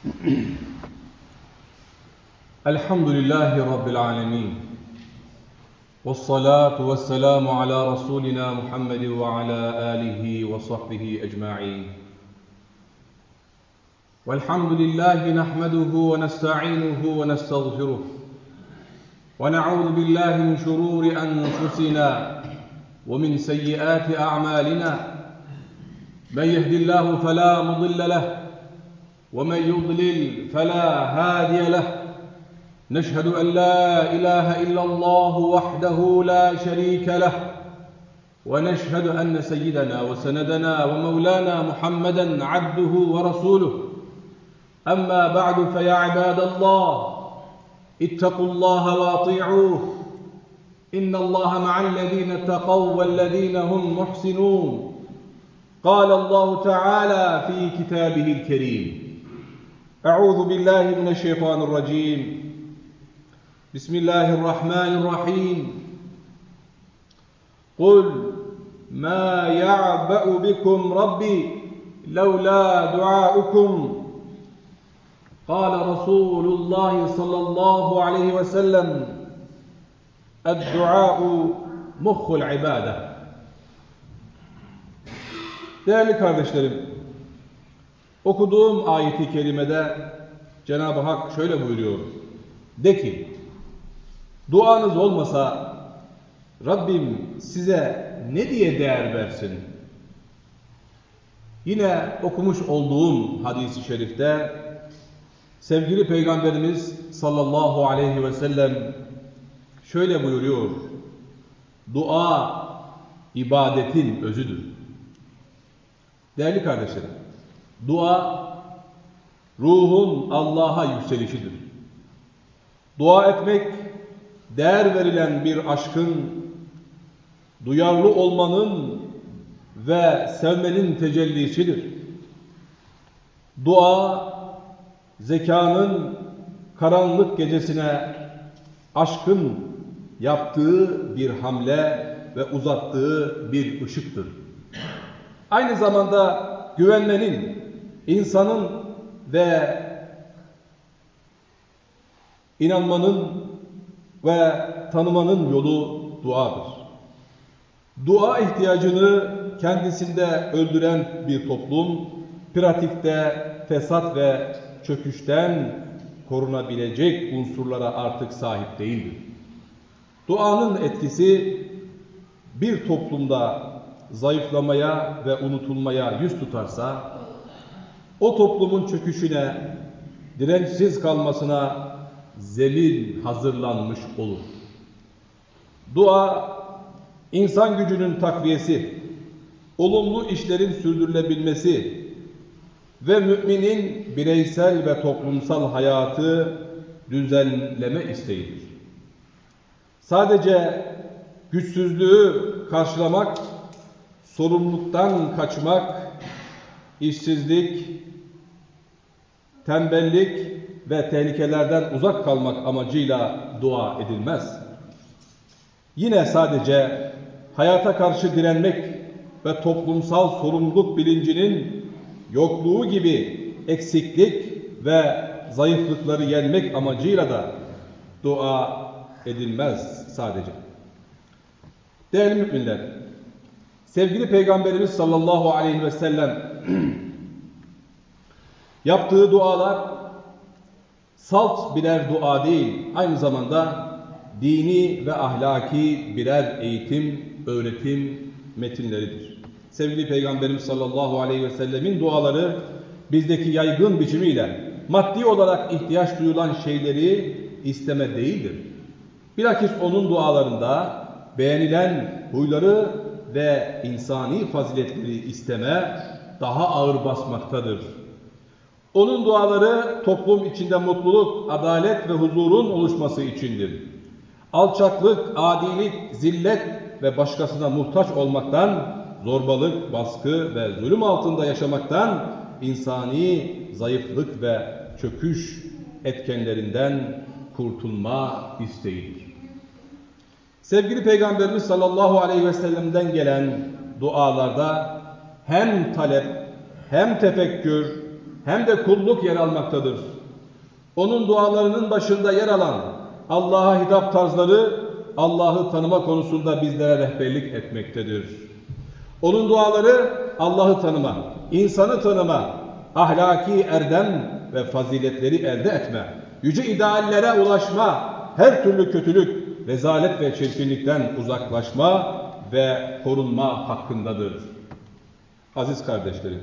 الحمد لله رب العالمين والصلاة والسلام على رسولنا محمد وعلى آله وصحبه أجمعين. والحمد لله نحمده ونستعينه ونستغفره ونعوذ بالله من شرور أنفسنا ومن سيئات أعمالنا. من يهد الله فلا مضل له ومن يضلل فلا هادي له. نشهد أن لا إله إلا الله وحده لا شريك له. ونشهد أن سيدنا وسندنا ومولانا محمدا عبده ورسوله. أما بعد فيا عباد الله اتقوا الله واطيعوه. إن الله مع الذين اتقوا والذين هم محسنون. قال الله تعالى في كتابه الكريم أعوذ بالله من الشيطان الرجيم. بسم الله الرحمن الرحيم. قل ما يعبأ بكم ربي لولا دعاؤكم. قال رسول الله صلى الله عليه وسلم الدعاء مخ العبادة. Değerli kardeşlerim, okuduğum ayeti kerimede Cenab-ı Hak şöyle buyuruyor. De ki, duanız olmasa Rabbim size ne diye değer versin? Yine okumuş olduğum hadisi şerifte sevgili Peygamberimiz sallallahu aleyhi ve sellem şöyle buyuruyor. Dua ibadetin özüdür. Değerli kardeşlerim, dua ruhun Allah'a yükselişidir. Dua etmek değer verilen bir aşkın, duyarlı olmanın ve sevmenin tecellisidir. Dua, zekanın karanlık gecesine aşkın yaptığı bir hamle ve uzattığı bir ışıktır. Aynı zamanda güvenmenin, insanın ve inanmanın ve tanımanın yolu duadır. Dua ihtiyacını kendisinde öldüren bir toplum, pratikte fesat ve çöküşten korunabilecek unsurlara artık sahip değildir. Duanın etkisi bir toplumda zayıflamaya ve unutulmaya yüz tutarsa, o toplumun çöküşüne, dirençsiz kalmasına zemin hazırlanmış olur. Dua, insan gücünün takviyesi, olumlu işlerin sürdürülebilmesi ve müminin bireysel ve toplumsal hayatı düzenleme isteğidir. Sadece güçsüzlüğü karşılamak, sorumluluktan kaçmak, işsizlik, tembellik ve tehlikelerden uzak kalmak amacıyla dua edilmez. Yine sadece hayata karşı direnmek ve toplumsal sorumluluk bilincinin yokluğu gibi eksiklik ve zayıflıkları yenmek amacıyla da dua edilmez sadece. Değerli müminler, sevgili Peygamberimiz sallallahu aleyhi ve sellem yaptığı dualar salt birer dua değil, aynı zamanda dini ve ahlaki birer eğitim, öğretim metinleridir. Sevgili Peygamberimiz sallallahu aleyhi ve sellemin duaları bizdeki yaygın biçimiyle maddi olarak ihtiyaç duyulan şeyleri isteme değildir. Bilakis onun dualarında beğenilen huyları ve insani faziletleri isteme daha ağır basmaktadır. Onun duaları toplum içinde mutluluk, adalet ve huzurun oluşması içindir. Alçaklık, adilik, zillet ve başkasına muhtaç olmaktan, zorbalık, baskı ve zulüm altında yaşamaktan, insani zayıflık ve çöküş etkenlerinden kurtulma isteğidir. Sevgili Peygamberimiz sallallahu aleyhi ve sellem'den gelen dualarda hem talep, hem tefekkür, hem de kulluk yer almaktadır. Onun dualarının başında yer alan Allah'a hitap tarzları Allah'ı tanıma konusunda bizlere rehberlik etmektedir. Onun duaları Allah'ı tanıma, insanı tanıma, ahlaki erdem ve faziletleri elde etme, yüce ideallere ulaşma, her türlü kötülük, rezalet ve çirkinlikten uzaklaşma ve korunma hakkındadır. Aziz kardeşlerim,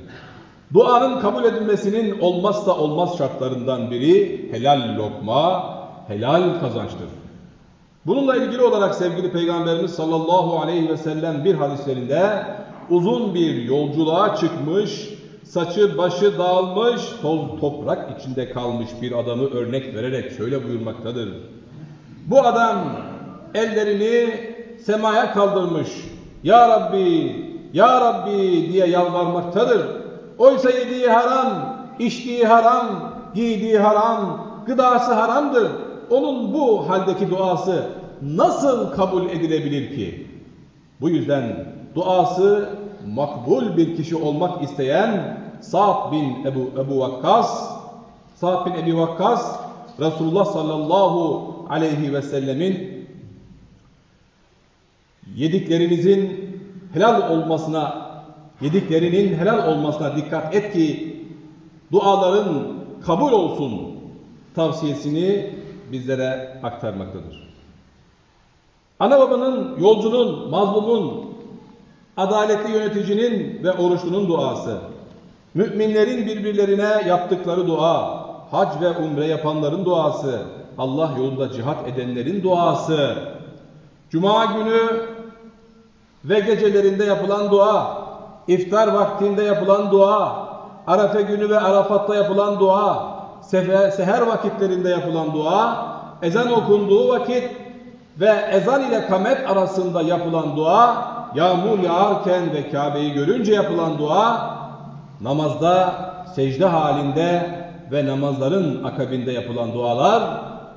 duanın kabul edilmesinin olmazsa olmaz şartlarından biri helal lokma, helal kazançtır. Bununla ilgili olarak sevgili Peygamberimiz sallallahu aleyhi ve sellem bir hadislerinde uzun bir yolculuğa çıkmış, saçı başı dağılmış, toz toprak içinde kalmış bir adamı örnek vererek şöyle buyurmaktadır. Bu adam ellerini semaya kaldırmış. Ya Rabbi, Ya Rabbi diye yalvarmaktadır. Oysa yediği haram, içtiği haram, giydiği haram, gıdası haramdır. Onun bu haldeki duası nasıl kabul edilebilir ki? Bu yüzden duası makbul bir kişi olmak isteyen Sa'd bin Ebu, Ebu Vakkas Sa'd bin Ebu Vakkas Resulullah sallallahu aleyhi ve sellemin yediklerinizin helal olmasına yediklerinin helal olmasına dikkat et ki duaların kabul olsun tavsiyesini bizlere aktarmaktadır. Ana babanın, yolcunun, mazlumun, adaletli yöneticinin ve oruçlunun duası, müminlerin birbirlerine yaptıkları dua, hac ve umre yapanların duası, Allah yolunda cihat edenlerin duası, cuma günü ve gecelerinde yapılan dua, iftar vaktinde yapılan dua, Arafa günü ve Arafat'ta yapılan dua, seher vakitlerinde yapılan dua, ezan okunduğu vakit ve ezan ile kamet arasında yapılan dua, yağmur yağarken ve Kabe'yi görünce yapılan dua, namazda, secde halinde ve namazların akabinde yapılan dualar,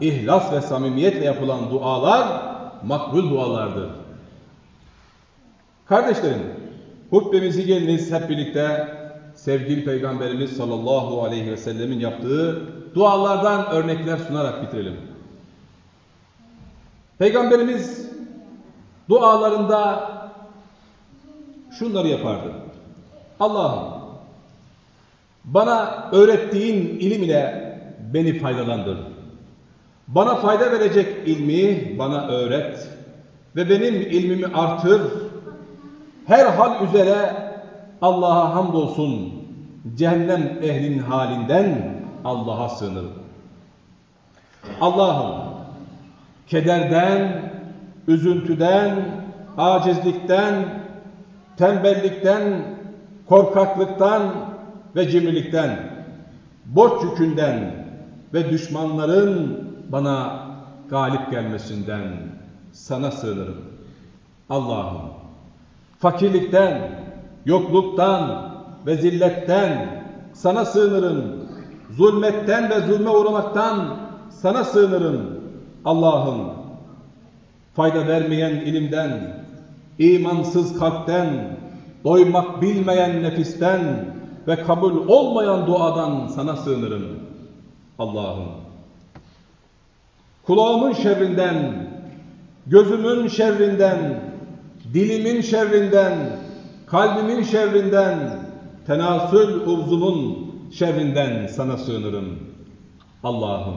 ihlas ve samimiyetle yapılan dualar makbul dualardır. Kardeşlerim, hutbemizi geliniz hep birlikte sevgili Peygamberimiz sallallahu aleyhi ve sellemin yaptığı dualardan örnekler sunarak bitirelim. Peygamberimiz dualarında şunları yapardı. Allah'ım bana öğrettiğin ilim ile beni faydalandır. Bana fayda verecek ilmi bana öğret ve benim ilmimi artır. Her hal üzere Allah'a hamdolsun. Cehennem ehlin halinden Allah'a sığınırım. Allah'ım kederden, üzüntüden, acizlikten, tembellikten, korkaklıktan ve cimrilikten, borç yükünden ve düşmanların bana galip gelmesinden sana sığınırım. Allah'ım fakirlikten, yokluktan ve zilletten sana sığınırım. Zulmetten ve zulme uğramaktan sana sığınırım. Allah'ım fayda vermeyen ilimden, imansız kalpten, doymak bilmeyen nefisten ve kabul olmayan duadan sana sığınırım. Allah'ım kulağımın şerrinden, gözümün şerrinden, dilimin şerrinden, kalbimin şerrinden, tenasül uzvumun şerrinden sana sığınırım. Allah'ım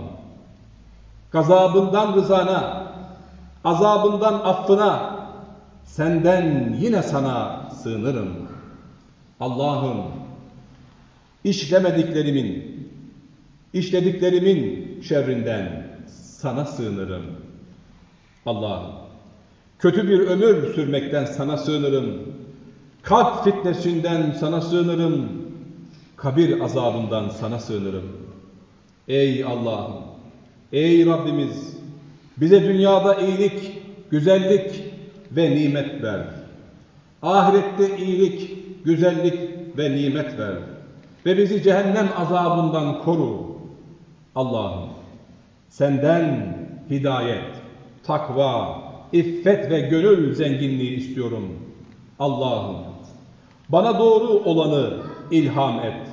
gazabından rızana, azabından affına, senden yine sana sığınırım. Allah'ım işlemediklerimin, işlediklerimin şerrinden sana sığınırım. Allah'ım kötü bir ömür sürmekten sana sığınırım. Kalp fitnesinden sana sığınırım. Kabir azabından sana sığınırım. Ey Allah'ım, ey Rabbimiz bize dünyada iyilik, güzellik ve nimet ver. Ahirette iyilik, güzellik ve nimet ver. Ve bizi cehennem azabından koru. Allah'ım senden hidayet, takva, iffet ve gönül zenginliği istiyorum. Allah'ım bana doğru olanı ilham et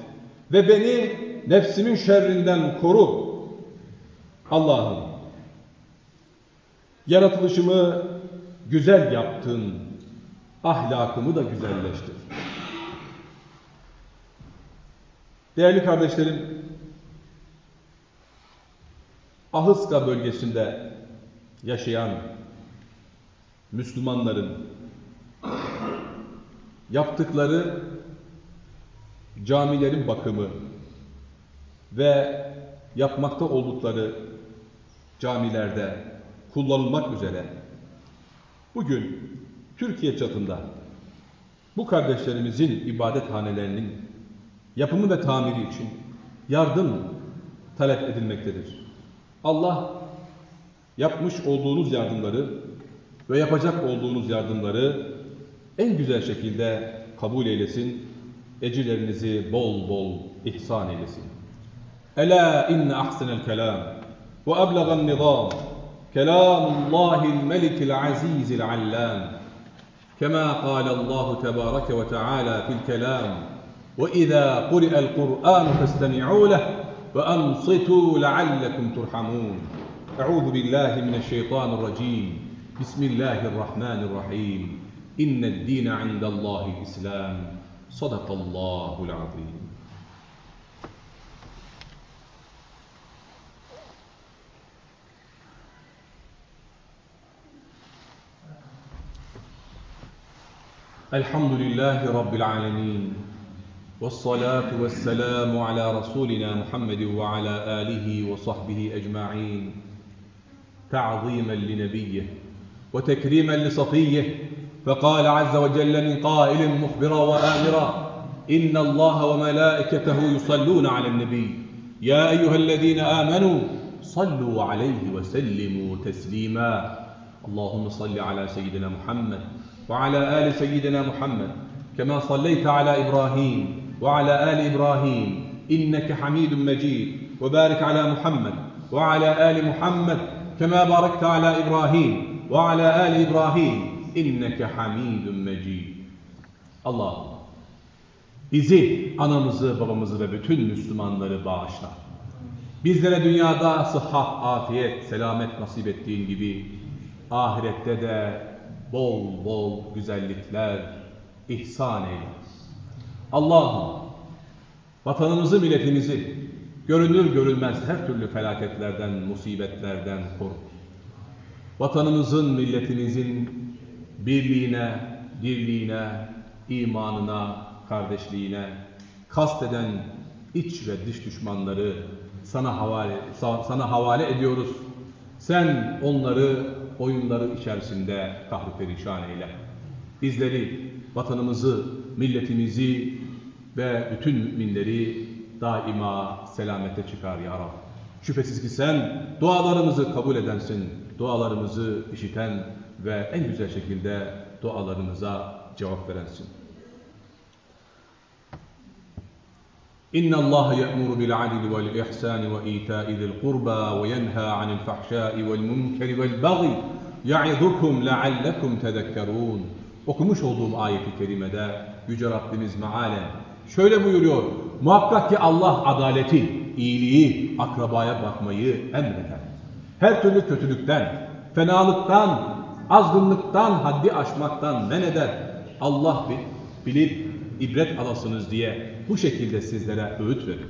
ve beni nefsimin şerrinden koru. Allah'ım yaratılışımı güzel yaptın, ahlakımı da güzelleştir. Değerli kardeşlerim, Ahıska bölgesinde yaşayan Müslümanların yaptıkları camilerin bakımı ve yapmakta oldukları camilerde kullanılmak üzere bugün Türkiye çapında bu kardeşlerimizin ibadethanelerinin yapımı ve tamiri için yardım talep edilmektedir. Allah yapmış olduğunuz yardımları ve yapacak olduğunuz yardımları en güzel şekilde kabul eylesin, ecirlerinizi bol bol ihsan eylesin. Ela inne ahsenel kelam ve eblegan nizam kelamullahil melikil azizil allam kema kalallahu tebareke ve teala fil kelam ve izâ kuri'el kur'an festemi'û leh ve ansitu leallekum turhamun. Euzu billahi mineşşeytanirracim. بسم الله الرحمن الرحيم. إن الدين عند الله الإسلام. صدق الله العظيم. الحمد لله رب العالمين. والصلاة والسلام على رسولنا محمد وعلى آله وصحبه أجمعين. تعظيما لنبيه. وتكريما لصفيه فقال عز وجل من قائل مخبرا وآمرا إن الله وملائكته يصلون على النبي. يا أيها الذين آمنوا صلوا عليه وسلموا تسليما. اللهم صل على سيدنا محمد وعلى آل سيدنا محمد كما صليت على إبراهيم وعلى آل إبراهيم إنك حميد مجيد. وبارك على محمد وعلى آل محمد كما باركت على إبراهيم. وعلى آل إبراهيم inneke hamidun mecid. Allah bizi, anamızı, babamızı ve bütün Müslümanları bağışla. Bizlere dünyada sıhhat, afiyet, selamet nasip ettiğin gibi ahirette de bol bol güzellikler ihsan eyle. Allah'ım vatanımızı, milletimizi görünür görülmez her türlü felaketlerden, musibetlerden koru. Vatanımızın, milletimizin birliğine, dirliğine, imanına, kardeşliğine kasteden iç ve dış düşmanları sana havale sana havale ediyoruz. Sen onları oyunları içerisinde kahru perişan eyle. Bizleri, vatanımızı, milletimizi ve bütün müminleri daima selamete çıkar ya Rab. Şüphesiz ki sen dualarımızı kabul edensin, dualarımızı işiten ve en güzel şekilde dualarımıza cevap verensin. İhsani ve ita'i zil qurba ve yenha anil fahşai vel munkeri vel baghi ya'idukum leallekum tezekkerun. Okumuş olduğum ayeti kerimede Yüce Rabbimiz mealen şöyle buyuruyor. Muhakkak ki Allah adaleti, iyiliği, akrabaya bakmayı emreder. Her türlü kötülükten, fenalıktan, azgınlıktan, haddi aşmaktan men eder. Allah bilip ibret alasınız diye bu şekilde sizlere öğüt verir.